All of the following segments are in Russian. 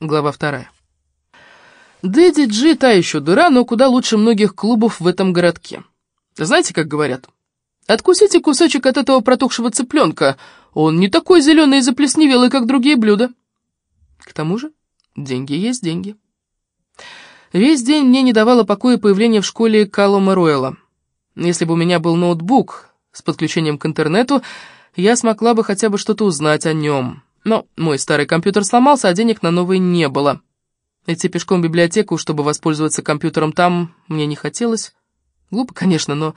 Глава вторая. Дэдди Джи та еще дыра, но куда лучше многих клубов в этом городке. Знаете, как говорят? Откусите кусочек от этого протухшего цыпленка. Он не такой зеленый и заплесневелый, как другие блюда. К тому же, деньги есть деньги. Весь день мне не давало покоя появление в школе Калума Руэлла. Если бы у меня был ноутбук с подключением к интернету, я смогла бы хотя бы что-то узнать о нем. Но мой старый компьютер сломался, а денег на новый не было. Идти пешком в библиотеку, чтобы воспользоваться компьютером там, мне не хотелось. Глупо, конечно, но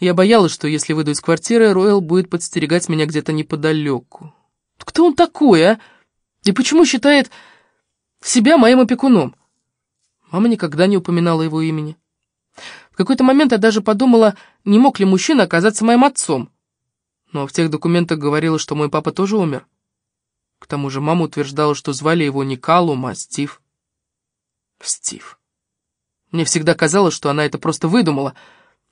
я боялась, что если выйду из квартиры, Ройл будет подстерегать меня где-то неподалеку. Кто он такой, а? И почему считает себя моим опекуном? Мама никогда не упоминала его имени. В какой-то момент я даже подумала, не мог ли мужчина оказаться моим отцом. Но в тех документах говорилось, что мой папа тоже умер. К тому же мама утверждала, что звали его не Калум, а Стив. Стив. Мне всегда казалось, что она это просто выдумала.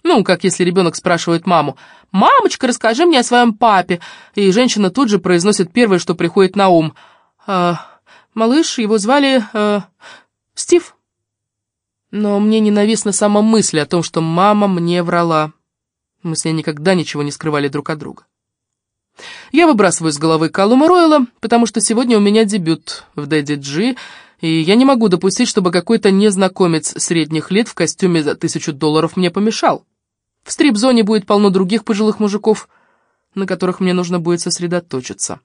Ну, как если ребенок спрашивает маму, «Мамочка, расскажи мне о своем папе», и женщина тут же произносит первое, что приходит на ум. «А, «Малыш, его звали... Э, Стив». Но мне ненавистна сама мысль о том, что мама мне врала. Мы с ней никогда ничего не скрывали друг от друга. Я выбрасываю с головы Калума Ройла, потому что сегодня у меня дебют в Дэдди Джи, и я не могу допустить, чтобы какой-то незнакомец средних лет в костюме за тысячу долларов мне помешал. В стрип-зоне будет полно других пожилых мужиков, на которых мне нужно будет сосредоточиться.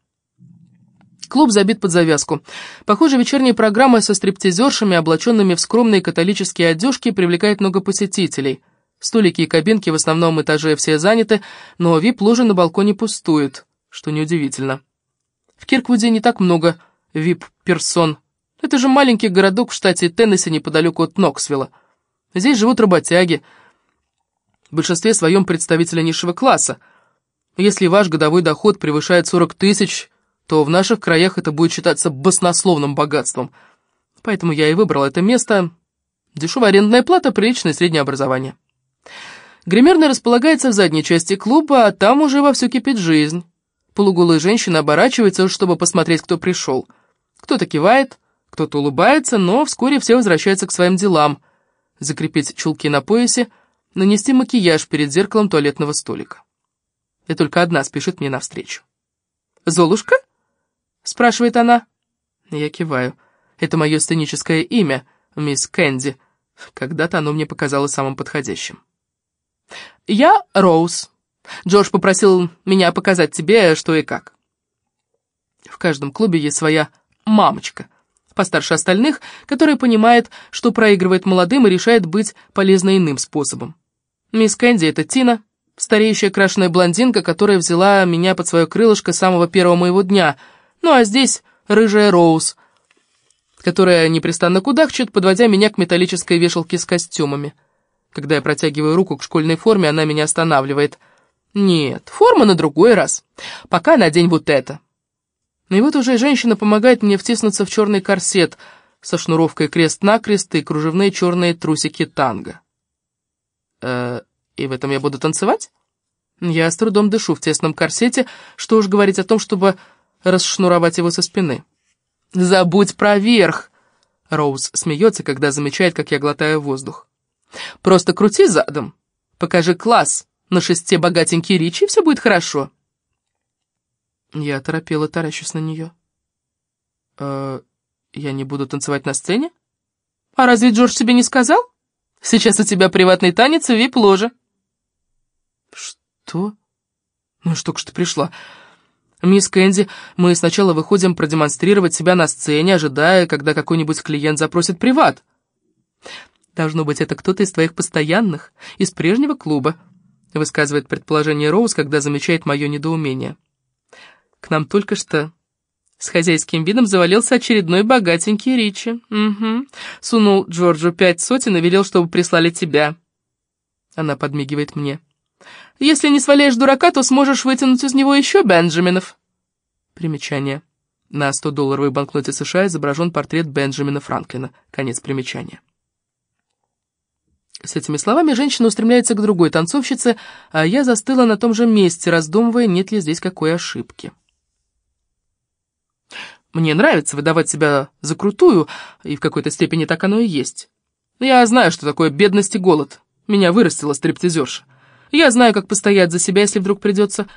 Клуб забит под завязку. Похоже, вечерняя программа со стриптизершами, облаченными в скромные католические одежки, привлекает много посетителей. Столики и кабинки в основном этаже все заняты, но вип-ложи на балконе пустуют, что неудивительно. В Кирквуде не так много вип-персон, это же маленький городок в штате Теннесси неподалеку от Ноксвилла. Здесь живут работяги, в большинстве своем представители низшего класса. Если ваш годовой доход превышает 40 тысяч, то в наших краях это будет считаться баснословным богатством. Поэтому я и выбрал это место. Дешевая арендная плата, приличное среднее образование. Гримерная располагается в задней части клуба, а там уже вовсю кипит жизнь. Полуголая женщина оборачивается, чтобы посмотреть, кто пришел. Кто-то кивает, кто-то улыбается, но вскоре все возвращаются к своим делам. Закрепить чулки на поясе, нанести макияж перед зеркалом туалетного столика. И только одна спешит мне навстречу. «Золушка?» — спрашивает она. Я киваю. Это мое сценическое имя, мисс Кэнди. Когда-то оно мне показалось самым подходящим. «Я Роуз. Джордж попросил меня показать тебе, что и как». В каждом клубе есть своя мамочка — постарше остальных, который понимает, что проигрывает молодым и решает быть полезной иным способом. Мисс Кэнди — это Тина, стареющая крашеная блондинка, которая взяла меня под свое крылышко с самого первого моего дня, ну а здесь рыжая Роуз, которая непрестанно кудахчет, подводя меня к металлической вешалке с костюмами. Когда я протягиваю руку к школьной форме, она меня останавливает. «Нет, форма на другой раз. Пока надень вот это». И вот уже женщина помогает мне втиснуться в черный корсет со шнуровкой крест-накрест и кружевные черные трусики танго. Э, и в этом я буду танцевать? Я с трудом дышу в тесном корсете, что уж говорить о том, чтобы расшнуровать его со спины. «Забудь про верх!» Роуз смеется, когда замечает, как я глотаю воздух. «Просто крути задом, покажи класс на шесте богатенький Ричи, и все будет хорошо». Я торопела, таращусь на нее. «Э, я не буду танцевать на сцене? А разве Джордж тебе не сказал? Сейчас у тебя приватный танец в вип-ложе». «Что? Ну что ж ты пришла?» «Мисс Кэнди, мы сначала выходим продемонстрировать себя на сцене, ожидая, когда какой-нибудь клиент запросит приват». «Должно быть, это кто-то из твоих постоянных, из прежнего клуба», высказывает предположение Роуз, когда замечает мое недоумение. К нам только что с хозяйским видом завалился очередной богатенький Ричи. Угу. Сунул Джорджу пять сотен и велел, чтобы прислали тебя. Она подмигивает мне. Если не сваляешь дурака, то сможешь вытянуть из него еще Бенджаминов. Примечание. На 100-долларовой банкноте США изображен портрет Бенджамина Франклина. Конец примечания. С этими словами женщина устремляется к другой танцовщице, а я застыла на том же месте, раздумывая, нет ли здесь какой ошибки. Мне нравится выдавать себя за крутую, и в какой-то степени так оно и есть. Я знаю, что такое бедность и голод. Меня вырастила стриптизерша. Я знаю, как постоять за себя, если вдруг придется.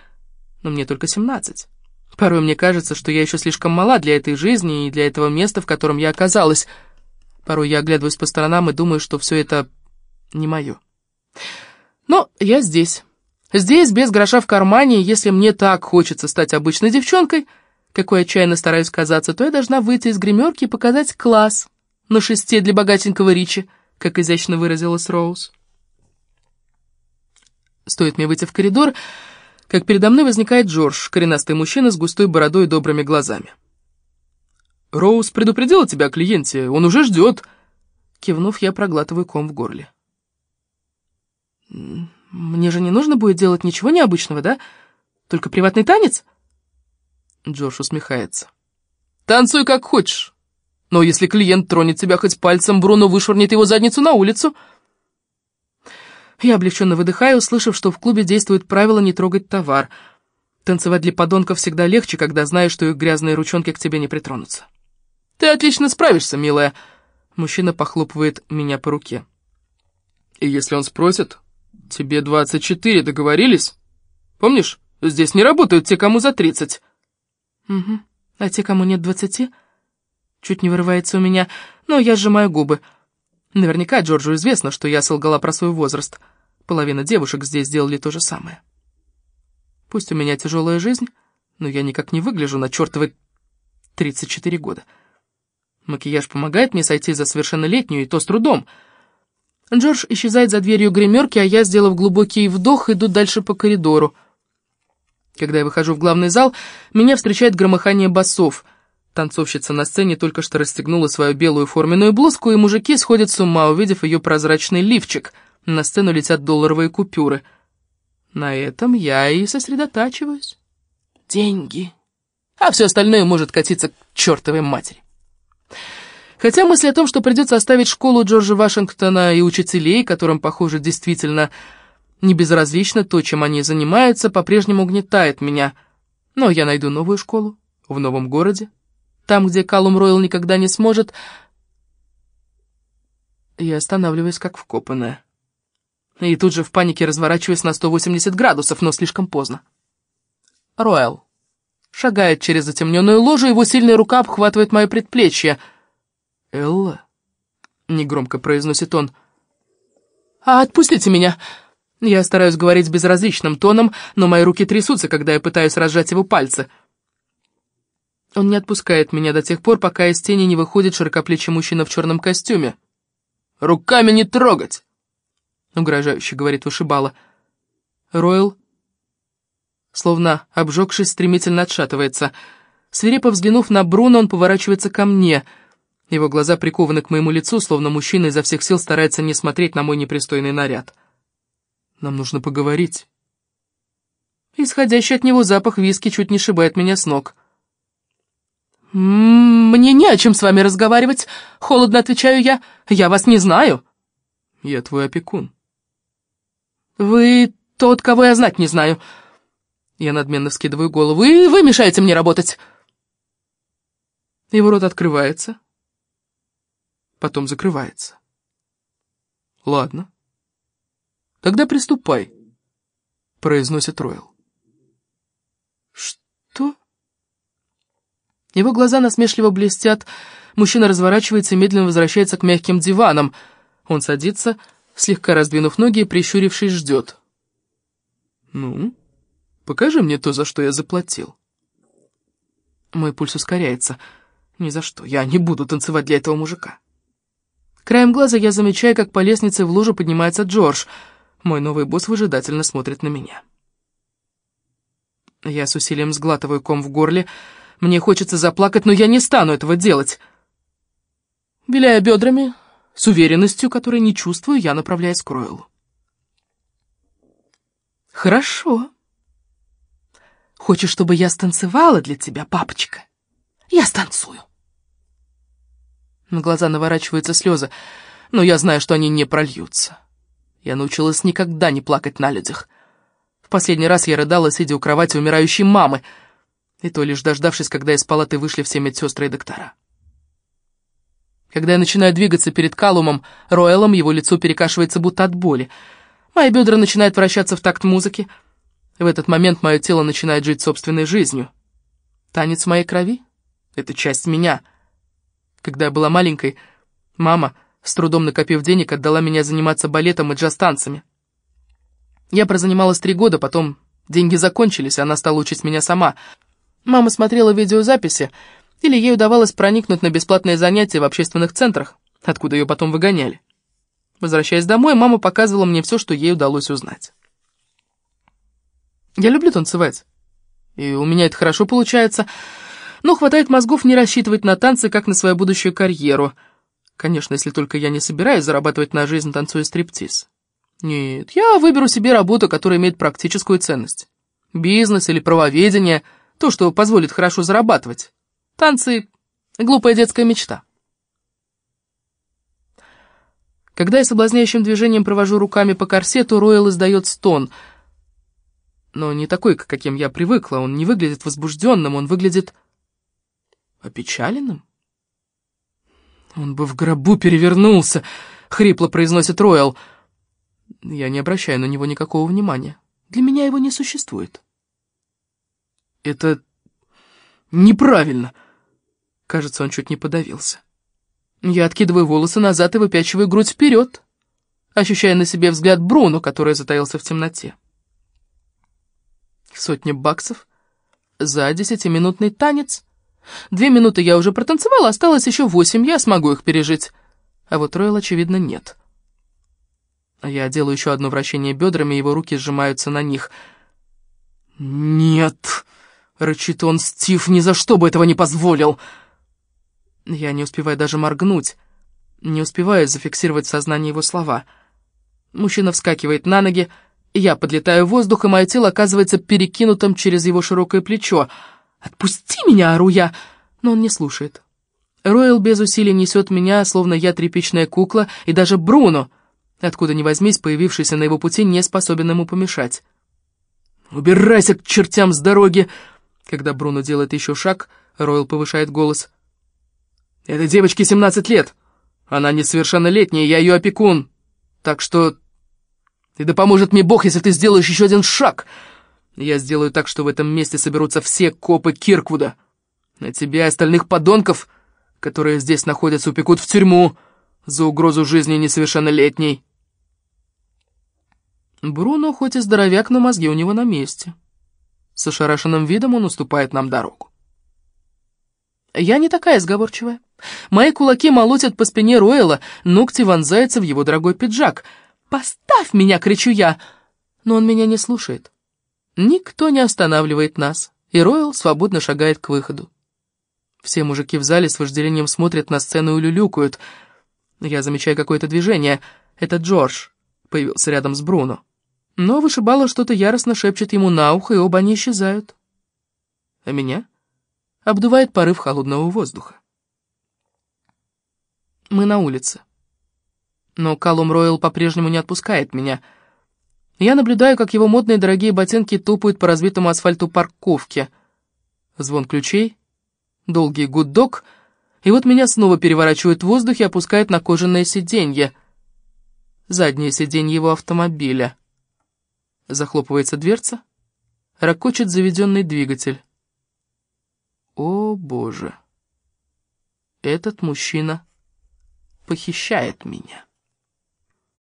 Но мне только семнадцать. Порой мне кажется, что я еще слишком мала для этой жизни и для этого места, в котором я оказалась. Порой я оглядываюсь по сторонам и думаю, что все это не мое. Но я здесь. Здесь, без гроша в кармане, если мне так хочется стать обычной девчонкой, какой отчаянно стараюсь казаться, то я должна выйти из гримерки и показать класс на шесте для богатенького Ричи, как изящно выразилась Роуз. Стоит мне выйти в коридор, как передо мной возникает Джордж, коренастый мужчина с густой бородой и добрыми глазами. «Роуз предупредила тебя о клиенте, он уже ждет!» Кивнув, я проглатываю ком в горле. «Мне же не нужно будет делать ничего необычного, да? Только приватный танец?» Джордж усмехается. «Танцуй как хочешь, но если клиент тронет тебя хоть пальцем, Бруно вышвырнет его задницу на улицу». Я облегченно выдыхаю, услышав, что в клубе действует правило не трогать товар. Танцевать для подонков всегда легче, когда знаешь, что их грязные ручонки к тебе не притронутся. «Ты отлично справишься, милая!» Мужчина похлопывает меня по руке. «И если он спросит, тебе 24, договорились? Помнишь, здесь не работают те, кому за 30. «Угу. А те, кому нет двадцати?» Чуть не вырывается у меня, но я сжимаю губы. Наверняка Джорджу известно, что я солгала про свой возраст. Половина девушек здесь сделали то же самое. Пусть у меня тяжелая жизнь, но я никак не выгляжу на чертовы 34 года. Макияж помогает мне сойти за совершеннолетнюю, и то с трудом. Джордж исчезает за дверью гримерки, а я, сделав глубокий вдох, иду дальше по коридору. Когда я выхожу в главный зал, меня встречает громыхание басов — Танцовщица на сцене только что расстегнула свою белую форменную блузку, и мужики сходят с ума, увидев ее прозрачный лифчик. На сцену летят долларовые купюры. На этом я и сосредотачиваюсь. Деньги. А все остальное может катиться к чертовой матери. Хотя мысль о том, что придется оставить школу Джорджа Вашингтона и учителей, которым, похоже, действительно не безразлично то, чем они занимаются, по-прежнему угнетает меня. Но я найду новую школу в новом городе, там, где Калум Ройл никогда не сможет... Я останавливаюсь, как вкопанная. И тут же в панике разворачиваюсь на 180 градусов, но слишком поздно. Ройл шагает через затемненную ложу, его сильная рука обхватывает мое предплечье. «Элла?» — негромко произносит он. «А отпустите меня!» Я стараюсь говорить безразличным тоном, но мои руки трясутся, когда я пытаюсь разжать его пальцы — он не отпускает меня до тех пор, пока из тени не выходит широкоплечий мужчина в черном костюме. «Руками не трогать!» — угрожающе говорит вышибала. Ройл, словно обжегшись, стремительно отшатывается. Свирепо взглянув на Бруно, он поворачивается ко мне. Его глаза прикованы к моему лицу, словно мужчина изо всех сил старается не смотреть на мой непристойный наряд. «Нам нужно поговорить». Исходящий от него запах виски чуть не шибает меня с ног. «Мне не о чем с вами разговаривать», — холодно отвечаю я. «Я вас не знаю». «Я твой опекун». «Вы тот, кого я знать не знаю». Я надменно вскидываю голову. «И вы мешаете мне работать». Его рот открывается, потом закрывается. «Ладно. Тогда приступай», — произносит Ройл. «Что?» Его глаза насмешливо блестят. Мужчина разворачивается и медленно возвращается к мягким диванам. Он садится, слегка раздвинув ноги и прищурившись ждет. «Ну, покажи мне то, за что я заплатил». Мой пульс ускоряется. Ни за что, я не буду танцевать для этого мужика. Краем глаза я замечаю, как по лестнице в лужу поднимается Джордж. Мой новый босс выжидательно смотрит на меня. Я с усилием сглатываю ком в горле, мне хочется заплакать, но я не стану этого делать. Виляя бедрами, с уверенностью, которой не чувствую, я направляюсь к Ройлу. «Хорошо. Хочешь, чтобы я станцевала для тебя, папочка? Я станцую». На глаза наворачиваются слезы, но я знаю, что они не прольются. Я научилась никогда не плакать на людях. В последний раз я рыдала, сидя у кровати умирающей мамы — И то лишь дождавшись, когда из палаты вышли все медсестры и доктора. Когда я начинаю двигаться перед Калумом, Роэлом его лицо перекашивается будто от боли. Мои бедра начинают вращаться в такт музыки. В этот момент мое тело начинает жить собственной жизнью. Танец моей крови — это часть меня. Когда я была маленькой, мама, с трудом накопив денег, отдала меня заниматься балетом и джаз-танцами. Я прозанималась три года, потом деньги закончились, она стала учить меня сама — Мама смотрела видеозаписи, или ей удавалось проникнуть на бесплатные занятия в общественных центрах, откуда ее потом выгоняли. Возвращаясь домой, мама показывала мне все, что ей удалось узнать. Я люблю танцевать, и у меня это хорошо получается, но хватает мозгов не рассчитывать на танцы, как на свою будущую карьеру. Конечно, если только я не собираюсь зарабатывать на жизнь, танцуя стриптиз. Нет, я выберу себе работу, которая имеет практическую ценность. Бизнес или правоведение — то, что позволит хорошо зарабатывать. Танцы — глупая детская мечта. Когда я соблазняющим движением провожу руками по корсету, Ройл издает стон. Но не такой, к каким я привыкла. Он не выглядит возбужденным, он выглядит опечаленным. «Он бы в гробу перевернулся», — хрипло произносит Ройл. Я не обращаю на него никакого внимания. Для меня его не существует. Это неправильно. Кажется, он чуть не подавился. Я откидываю волосы назад и выпячиваю грудь вперед, ощущая на себе взгляд Бруно, который затаился в темноте. Сотня баксов за десятиминутный танец. Две минуты я уже протанцевала, осталось еще восемь, я смогу их пережить. А вот Ройл, очевидно, нет. Я делаю еще одно вращение бедрами, его руки сжимаются на них. «Нет!» — рычит он, Стив ни за что бы этого не позволил. Я не успеваю даже моргнуть, не успеваю зафиксировать в сознании его слова. Мужчина вскакивает на ноги, я подлетаю в воздух, и мое тело оказывается перекинутым через его широкое плечо. «Отпусти меня!» — ору я, но он не слушает. Ройл без усилий несет меня, словно я тряпичная кукла, и даже Бруно, откуда ни возьмись, появившийся на его пути, не способен ему помешать. «Убирайся к чертям с дороги!» Когда Бруно делает еще шаг, Ройл повышает голос. «Этой девочке 17 лет. Она несовершеннолетняя, я ее опекун. Так что... И да поможет мне Бог, если ты сделаешь еще один шаг. Я сделаю так, что в этом месте соберутся все копы Кирквуда. А тебя и остальных подонков, которые здесь находятся, упекут в тюрьму за угрозу жизни несовершеннолетней». Бруно хоть и здоровяк, но мозги у него на месте. С ошарашенным видом он уступает нам дорогу. Я не такая сговорчивая. Мои кулаки молотят по спине Роэла, ногти вонзаются в его дорогой пиджак. «Поставь меня!» — кричу я. Но он меня не слушает. Никто не останавливает нас, и Ройл свободно шагает к выходу. Все мужики в зале с вожделением смотрят на сцену и люлюкают. Я замечаю какое-то движение. Это Джордж появился рядом с Бруно. Но вышибало что-то яростно шепчет ему на ухо, и оба они исчезают. А меня обдувает порыв холодного воздуха. Мы на улице. Но Калум Ройл по-прежнему не отпускает меня. Я наблюдаю, как его модные дорогие ботинки тупают по разбитому асфальту парковки. Звон ключей, долгий гудок, и вот меня снова переворачивают в воздухе и опускают на кожаное сиденье. Заднее сиденье его автомобиля. Захлопывается дверца, ракочет заведенный двигатель. О, Боже! Этот мужчина похищает меня.